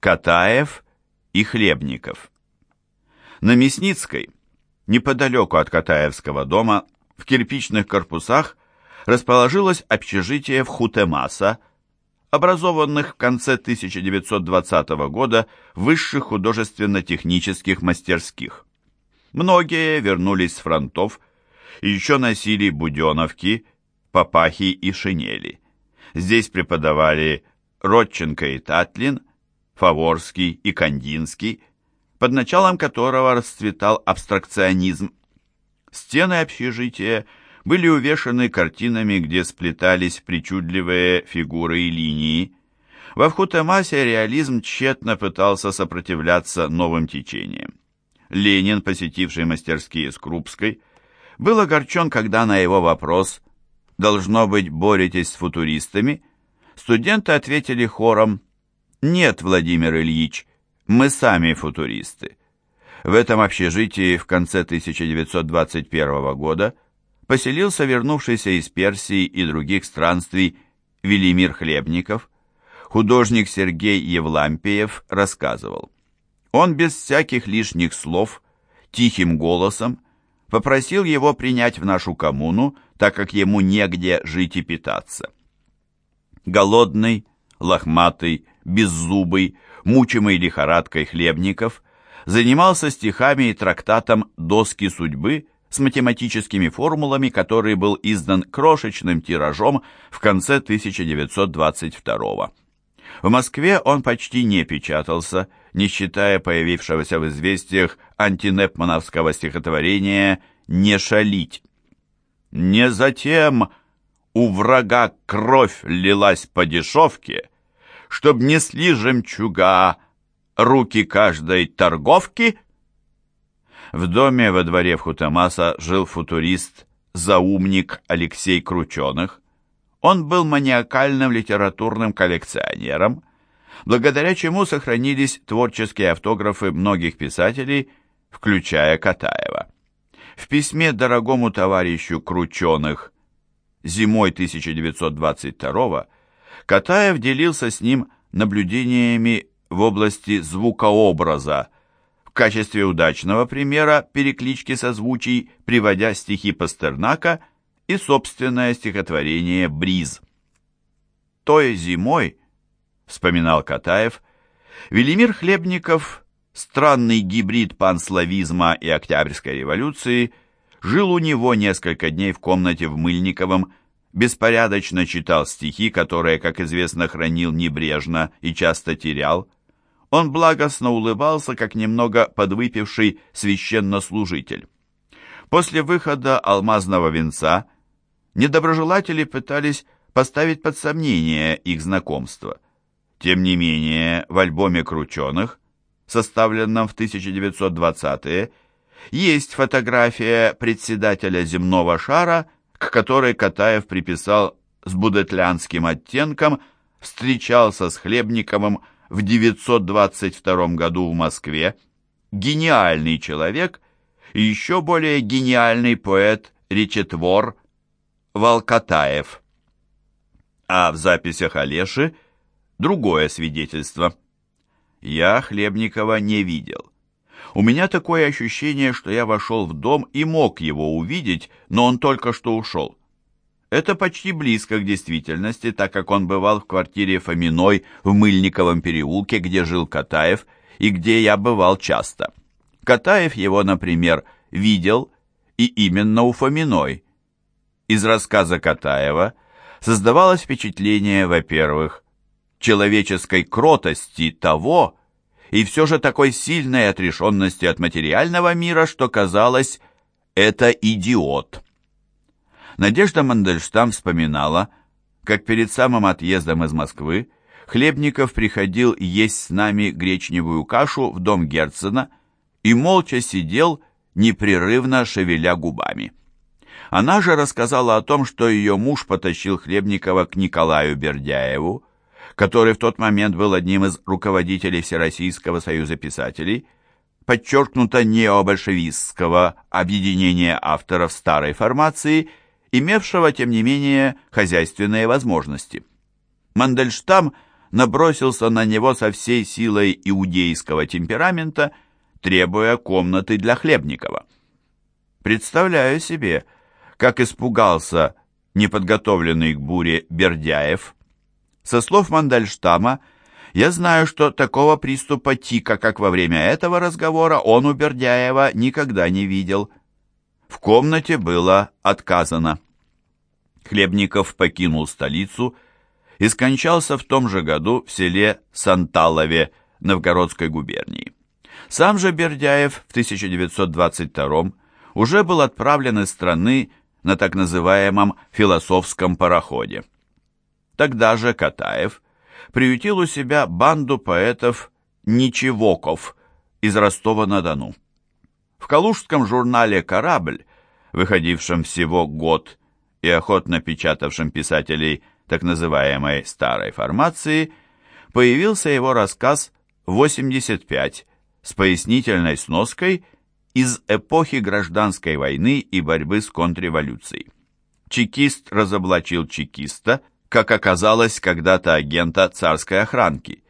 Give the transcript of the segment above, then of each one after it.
Катаев и Хлебников. На Мясницкой, неподалеку от Катаевского дома, в кирпичных корпусах расположилось общежитие в Хутемаса, образованных в конце 1920 года высших художественно-технических мастерских. Многие вернулись с фронтов и еще носили буденовки, папахи и шинели. Здесь преподавали Родченко и Татлин, Фаворский и Кандинский, под началом которого расцветал абстракционизм. Стены общежития были увешаны картинами, где сплетались причудливые фигуры и линии. Во Вхутемасе реализм тщетно пытался сопротивляться новым течениям. Ленин, посетивший мастерские с Крупской, был огорчен, когда на его вопрос «Должно быть, боретесь с футуристами?» студенты ответили хором «Нет, Владимир Ильич, мы сами футуристы». В этом общежитии в конце 1921 года поселился вернувшийся из Персии и других странствий Велимир Хлебников. Художник Сергей Евлампиев рассказывал. Он без всяких лишних слов, тихим голосом, попросил его принять в нашу коммуну, так как ему негде жить и питаться. Голодный, лохматый, беззубый, мучимый лихорадкой хлебников, занимался стихами и трактатом «Доски судьбы» с математическими формулами, который был издан крошечным тиражом в конце 1922 В Москве он почти не печатался, не считая появившегося в известиях антинепмановского стихотворения «Не шалить». «Не затем у врага кровь лилась по дешевке, чтоб несли жемчуга руки каждой торговки?» В доме во дворе в Хутамаса жил футурист-заумник Алексей Крученых. Он был маниакальным литературным коллекционером, благодаря чему сохранились творческие автографы многих писателей, включая Катаева. В письме дорогому товарищу Крученых зимой 1922 Катаев делился с ним наблюдениями в области звукообраза, в качестве удачного примера переклички созвучий, приводя стихи Пастернака и собственное стихотворение «Бриз». Той зимой, вспоминал Катаев, Велимир Хлебников, странный гибрид панславизма и Октябрьской революции, жил у него несколько дней в комнате в Мыльниковом, беспорядочно читал стихи, которые, как известно, хранил небрежно и часто терял, он благостно улыбался, как немного подвыпивший священнослужитель. После выхода «Алмазного венца» недоброжелатели пытались поставить под сомнение их знакомство. Тем не менее, в альбоме «Крученых», составленном в 1920-е, есть фотография председателя земного шара, к которой Катаев приписал с будетлянским оттенком, встречался с Хлебниковым в 922 году в Москве, гениальный человек и еще более гениальный поэт-речетвор Волкатаев. А в записях Олеши другое свидетельство. Я Хлебникова не видел. У меня такое ощущение, что я вошел в дом и мог его увидеть, но он только что ушел. Это почти близко к действительности, так как он бывал в квартире Фоминой в Мыльниковом переулке, где жил Катаев, и где я бывал часто. Катаев его, например, видел, и именно у Фоминой. Из рассказа Катаева создавалось впечатление, во-первых, человеческой кротости того, и все же такой сильной отрешенности от материального мира, что казалось, это идиот. Надежда Мандельштам вспоминала, как перед самым отъездом из Москвы Хлебников приходил есть с нами гречневую кашу в дом Герцена и молча сидел, непрерывно шевеля губами. Она же рассказала о том, что ее муж потащил Хлебникова к Николаю Бердяеву, который в тот момент был одним из руководителей Всероссийского союза писателей, подчеркнуто необольшевистского объединения авторов старой формации – имевшего, тем не менее, хозяйственные возможности. Мандельштам набросился на него со всей силой иудейского темперамента, требуя комнаты для Хлебникова. Представляю себе, как испугался неподготовленный к буре Бердяев. Со слов Мандельштама, я знаю, что такого приступа тика, как во время этого разговора, он у Бердяева никогда не видел. В комнате было отказано. Хлебников покинул столицу и скончался в том же году в селе Санталове Новгородской губернии. Сам же Бердяев в 1922 уже был отправлен из страны на так называемом философском пароходе. Тогда же Катаев приютил у себя банду поэтов «Ничевоков» из Ростова-на-Дону. В калужском журнале «Корабль», выходившем всего год и охотно печатавшем писателей так называемой «старой формации», появился его рассказ «85» с пояснительной сноской из эпохи гражданской войны и борьбы с контрреволюцией. Чекист разоблачил чекиста, как оказалось когда-то агента царской охранки.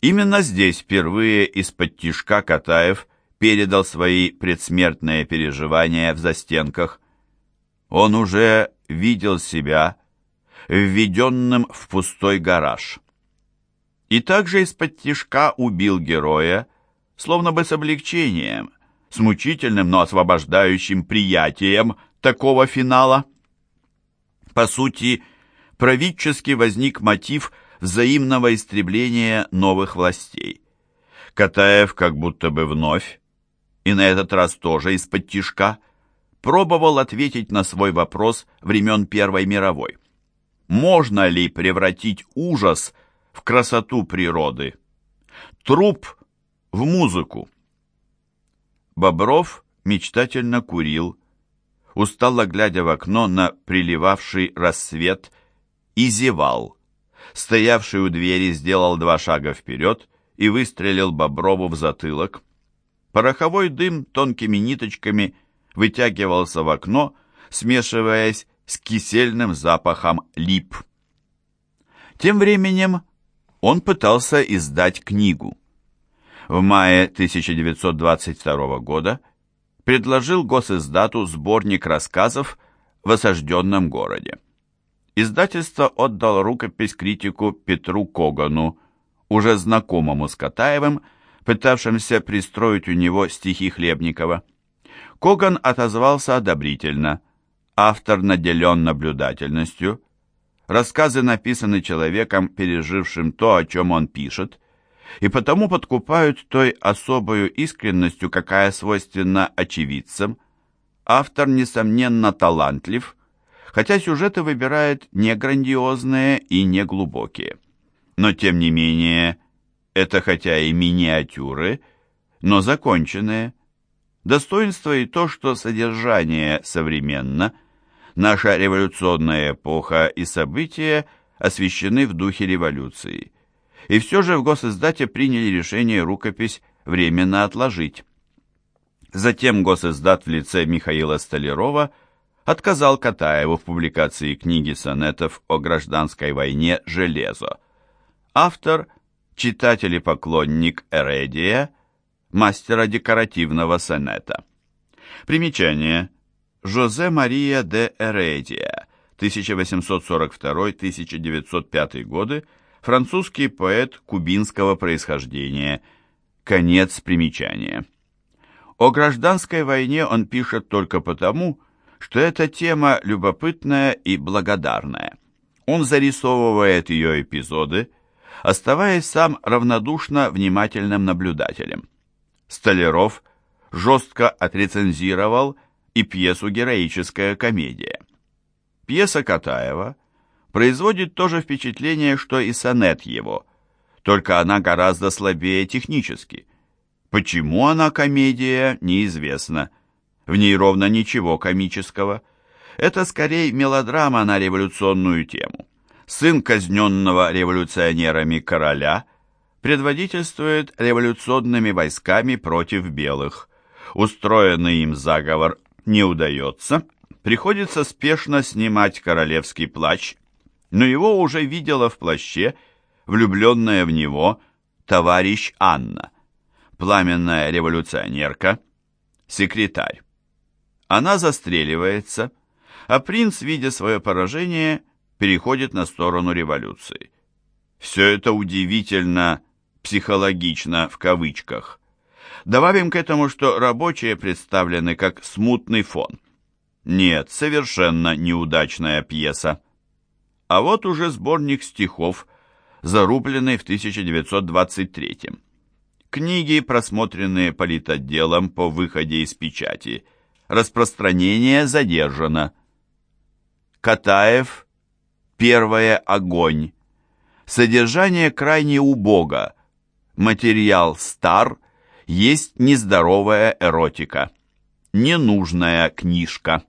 Именно здесь впервые из-под тишка Катаев передал свои предсмертные переживания в застенках. Он уже видел себя введенным в пустой гараж. И также из-под тишка убил героя, словно бы с облегчением, с мучительным, но освобождающим приятием такого финала. По сути, правительски возник мотив взаимного истребления новых властей. Катаев как будто бы вновь и на этот раз тоже из-под тишка, пробовал ответить на свой вопрос времен Первой мировой. Можно ли превратить ужас в красоту природы? Труп в музыку? Бобров мечтательно курил, устало глядя в окно на приливавший рассвет, и зевал. Стоявший у двери сделал два шага вперед и выстрелил Боброву в затылок. Пороховой дым тонкими ниточками вытягивался в окно, смешиваясь с кисельным запахом лип. Тем временем он пытался издать книгу. В мае 1922 года предложил госиздату сборник рассказов в осажденном городе. Издательство отдало рукопись критику Петру Когану, уже знакомому с Катаевым, пытавшимся пристроить у него стихи Хлебникова. Коган отозвался одобрительно. Автор наделен наблюдательностью. Рассказы написаны человеком, пережившим то, о чем он пишет, и потому подкупают той особою искренностью, какая свойственна очевидцам. Автор, несомненно, талантлив, хотя сюжеты выбирает не грандиозные и не глубокие. Но, тем не менее, это хотя и миниатюры, но законченные. Достоинство и то, что содержание современно, наша революционная эпоха и события освещены в духе революции. И все же в госиздате приняли решение рукопись временно отложить. Затем госиздат в лице Михаила Столярова отказал Катаеву в публикации книги сонетов о гражданской войне «Железо». Автор – читатель и поклонник Эредия, мастера декоративного сонета. Примечание. Жозе Мария де Эредия, 1842-1905 годы, французский поэт кубинского происхождения. Конец примечания. О гражданской войне он пишет только потому, что эта тема любопытная и благодарная. Он зарисовывает ее эпизоды, оставаясь сам равнодушно внимательным наблюдателем. Столяров жестко отрецензировал и пьесу «Героическая комедия». Пьеса Катаева производит то же впечатление, что и сонет его, только она гораздо слабее технически. Почему она комедия, неизвестно. В ней ровно ничего комического. Это скорее мелодрама на революционную тему сын казненного революционерами короля, предводительствует революционными войсками против белых. Устроенный им заговор не удается, приходится спешно снимать королевский плащ, но его уже видела в плаще влюбленная в него товарищ Анна, пламенная революционерка, секретарь. Она застреливается, а принц, видя свое поражение, переходит на сторону революции. Все это удивительно психологично в кавычках. Добавим к этому, что рабочие представлены как смутный фон. Нет, совершенно неудачная пьеса. А вот уже сборник стихов, зарубленный в 1923 -м. Книги, просмотренные политотделом по выходе из печати. Распространение задержано. Катаев. Первое. Огонь. Содержание крайне убого. Материал стар. Есть нездоровая эротика. Ненужная книжка.